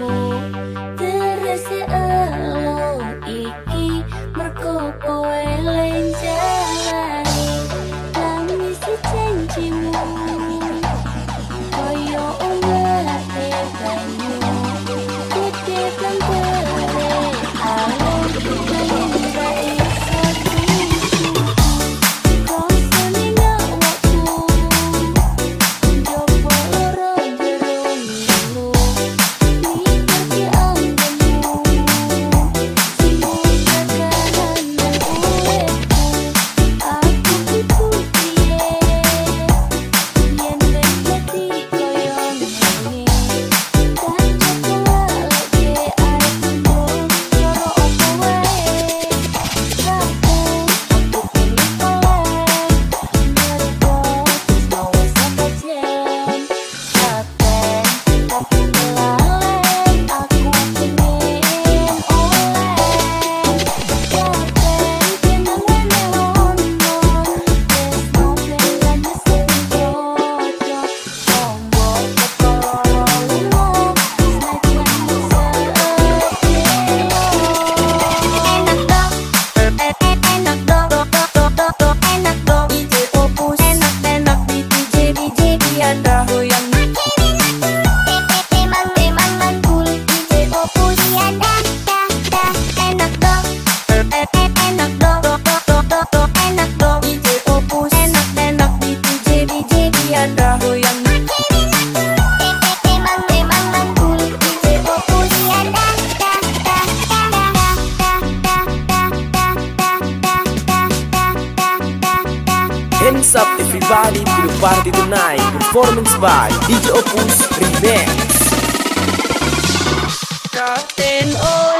cold. What's up everybody, pelo party tonight Performance by DJ Opus Remix. Nothing old